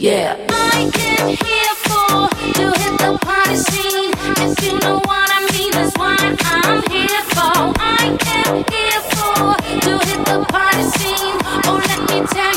Yeah. I am here for to hit the party scene. If you know what I mean, that's what I'm here for. I am here for to hit the party scene. Oh, let me tell you,